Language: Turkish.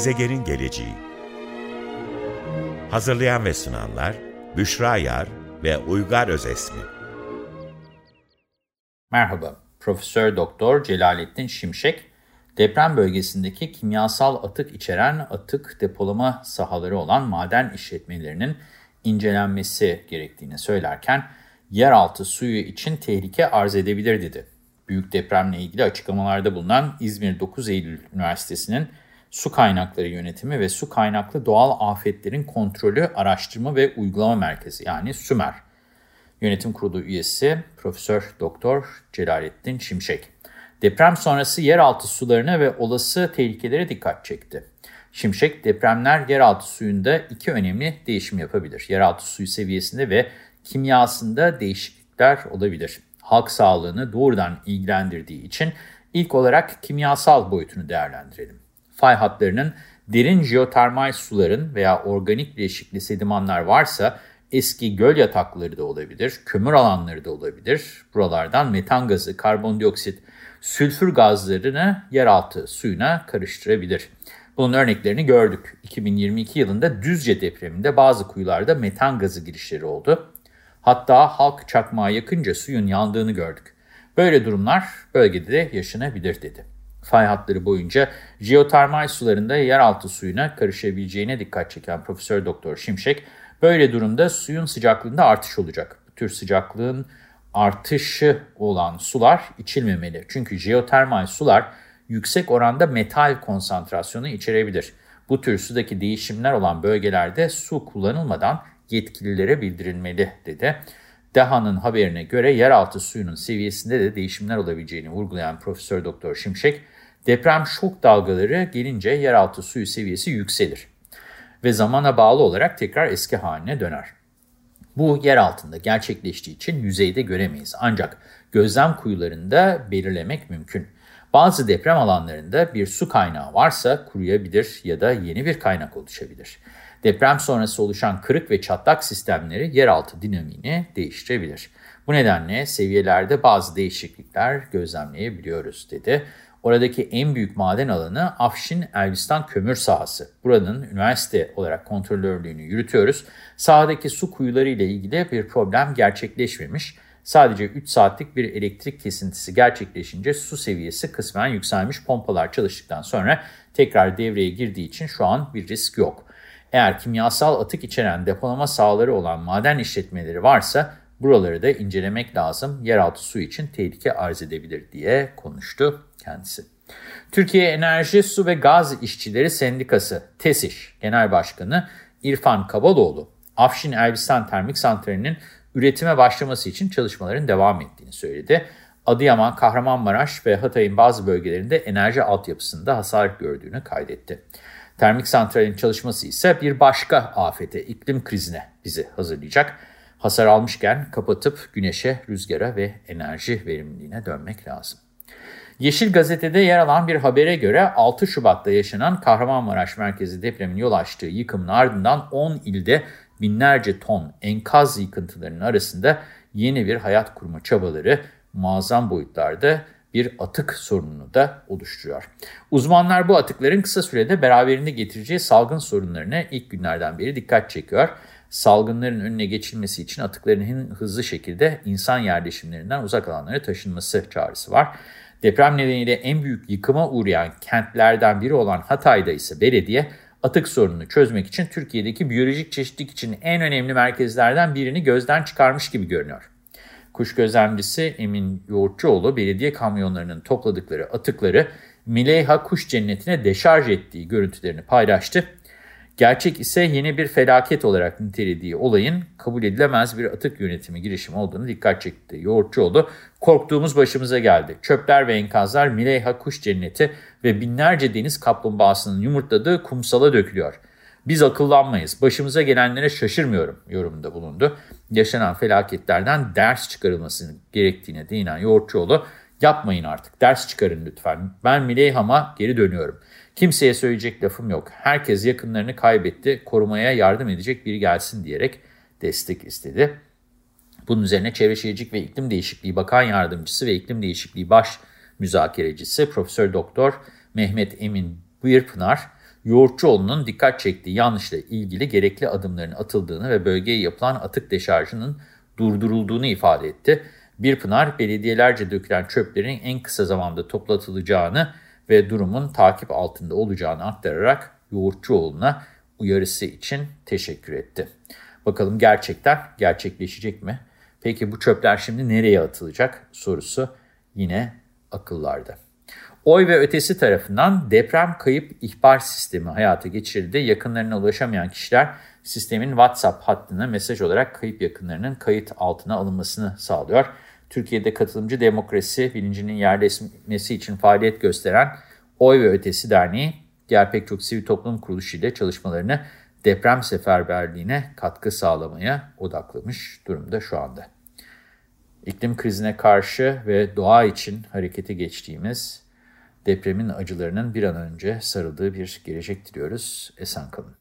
Gezegenin geleceği Hazırlayan ve sunanlar Büşra Yar ve Uygar Özesmi Merhaba, Profesör Doktor Celalettin Şimşek, deprem bölgesindeki kimyasal atık içeren atık depolama sahaları olan maden işletmelerinin incelenmesi gerektiğini söylerken, yeraltı suyu için tehlike arz edebilir dedi. Büyük depremle ilgili açıklamalarda bulunan İzmir 9 Eylül Üniversitesi'nin Su Kaynakları Yönetimi ve Su Kaynaklı Doğal Afetlerin Kontrolü Araştırma ve Uygulama Merkezi yani SÜMER Yönetim Kurulu üyesi Profesör Doktor Celalettin Şimşek. Deprem sonrası yeraltı sularına ve olası tehlikelere dikkat çekti. Şimşek, depremler yeraltı suyunda iki önemli değişim yapabilir. Yeraltı suyu seviyesinde ve kimyasında değişiklikler olabilir. Halk sağlığını doğrudan ilgilendirdiği için ilk olarak kimyasal boyutunu değerlendirelim. Fay hatlarının derin jeotermal suların veya organik bileşikli sedimanlar varsa eski göl yatakları da olabilir, kömür alanları da olabilir. Buralardan metan gazı, karbondioksit, sülfür gazlarını yeraltı suyuna karıştırabilir. Bunun örneklerini gördük. 2022 yılında Düzce depreminde bazı kuyularda metan gazı girişleri oldu. Hatta halk çakmağa yakınca suyun yandığını gördük. Böyle durumlar bölgede de yaşanabilir dedi. Fay hatları boyunca jeotermal sularında yeraltı suyuna karışabileceğine dikkat çeken Profesör Doktor Şimşek, böyle durumda suyun sıcaklığında artış olacak. Bu tür sıcaklığın artışı olan sular içilmemeli. Çünkü jeotermal sular yüksek oranda metal konsantrasyonu içerebilir. Bu tür sudaki değişimler olan bölgelerde su kullanılmadan yetkililere bildirilmeli dedi. DAHA'nın haberine göre yeraltı suyunun seviyesinde de değişimler olabileceğini vurgulayan Profesör Doktor Şimşek, deprem şok dalgaları gelince yeraltı suyu seviyesi yükselir ve zamana bağlı olarak tekrar eski haline döner. Bu yer altında gerçekleştiği için yüzeyde göremeyiz ancak gözlem kuyularında belirlemek mümkün. Bazı deprem alanlarında bir su kaynağı varsa kuruyabilir ya da yeni bir kaynak oluşabilir. Deprem sonrası oluşan kırık ve çatlak sistemleri yeraltı dinamiğini değiştirebilir. Bu nedenle seviyelerde bazı değişiklikler gözlemleyebiliyoruz dedi. Oradaki en büyük maden alanı Afşin Elbistan kömür sahası. Buranın üniversite olarak kontrolörlüğünü yürütüyoruz. Sahadaki su kuyuları ile ilgili bir problem gerçekleşmemiş. Sadece 3 saatlik bir elektrik kesintisi gerçekleşince su seviyesi kısmen yükselmiş pompalar çalıştıktan sonra tekrar devreye girdiği için şu an bir risk yok. Eğer kimyasal atık içeren depolama sahaları olan maden işletmeleri varsa buraları da incelemek lazım. Yeraltı su için tehlike arz edebilir diye konuştu kendisi. Türkiye Enerji, Su ve Gaz İşçileri Sendikası TESİŞ Genel Başkanı İrfan Kabaloğlu, Afşin Elbistan Termik Santrali'nin üretime başlaması için çalışmaların devam ettiğini söyledi. Adıyaman, Kahramanmaraş ve Hatay'ın bazı bölgelerinde enerji altyapısında hasar gördüğünü kaydetti. Termik santralin çalışması ise bir başka afete, iklim krizine bizi hazırlayacak. Hasar almışken kapatıp güneşe, rüzgara ve enerji verimliliğine dönmek lazım. Yeşil Gazete'de yer alan bir habere göre 6 Şubat'ta yaşanan Kahramanmaraş merkezi depremin yol açtığı yıkımın ardından 10 ilde binlerce ton enkaz yıkıntılarının arasında yeni bir hayat kurma çabaları muazzam boyutlarda bir atık sorununu da oluşturuyor. Uzmanlar bu atıkların kısa sürede beraberinde getireceği salgın sorunlarına ilk günlerden beri dikkat çekiyor. Salgınların önüne geçilmesi için atıkların hızlı şekilde insan yerleşimlerinden uzak alanlara taşınması çağrısı var. Deprem nedeniyle en büyük yıkıma uğrayan kentlerden biri olan Hatay'da ise belediye atık sorununu çözmek için Türkiye'deki biyolojik çeşitlilik için en önemli merkezlerden birini gözden çıkarmış gibi görünüyor. Kuş gözlemcisi Emin Yoğurtçuoğlu belediye kamyonlarının topladıkları atıkları Mileyha Kuş Cenneti'ne deşarj ettiği görüntülerini paylaştı. Gerçek ise yeni bir felaket olarak nitelediği olayın kabul edilemez bir atık yönetimi girişimi olduğunu dikkat çekti. Yoğurtçuoğlu, korktuğumuz başımıza geldi. Çöpler ve enkazlar Mileyha Kuş Cenneti ve binlerce deniz kaplumbağasının yumurtladığı kumsala dökülüyor. Biz akıllanmayız, başımıza gelenlere şaşırmıyorum yorumunda bulundu. Yaşanan felaketlerden ders çıkarılması gerektiğine değinen Yoğurtçuoğlu, yapmayın artık, ders çıkarın lütfen. Ben Mileyham'a geri dönüyorum. Kimseye söyleyecek lafım yok. Herkes yakınlarını kaybetti, korumaya yardım edecek biri gelsin diyerek destek istedi. Bunun üzerine Çevre Şehircilik ve İklim Değişikliği Bakan Yardımcısı ve İklim Değişikliği Baş Müzakerecisi Profesör Doktor Mehmet Emin Buyurpınar, Yoğurtçuoğlu'nun dikkat çektiği yanlışla ilgili gerekli adımların atıldığını ve bölgeye yapılan atık deşarjının durdurulduğunu ifade etti. Birpınar, belediyelerce dökülen çöplerin en kısa zamanda toplatılacağını ve durumun takip altında olacağını aktararak Yoğurtçuoğlu'na uyarısı için teşekkür etti. Bakalım gerçekten gerçekleşecek mi? Peki bu çöpler şimdi nereye atılacak sorusu yine akıllarda. Oy ve ötesi tarafından deprem kayıp ihbar sistemi hayata geçirildi. Yakınlarına ulaşamayan kişiler sistemin WhatsApp hattına mesaj olarak kayıp yakınlarının kayıt altına alınmasını sağlıyor. Türkiye'de katılımcı demokrasi bilincinin yerleşmesi için faaliyet gösteren Oy ve Ötesi Derneği, diğer pek çok sivil toplum kuruluşu ile çalışmalarını deprem seferberliğine katkı sağlamaya odaklamış durumda şu anda. İklim krizine karşı ve doğa için harekete geçtiğimiz depremin acılarının bir an önce sarıldığı bir gelecek diliyoruz. Esen kalın.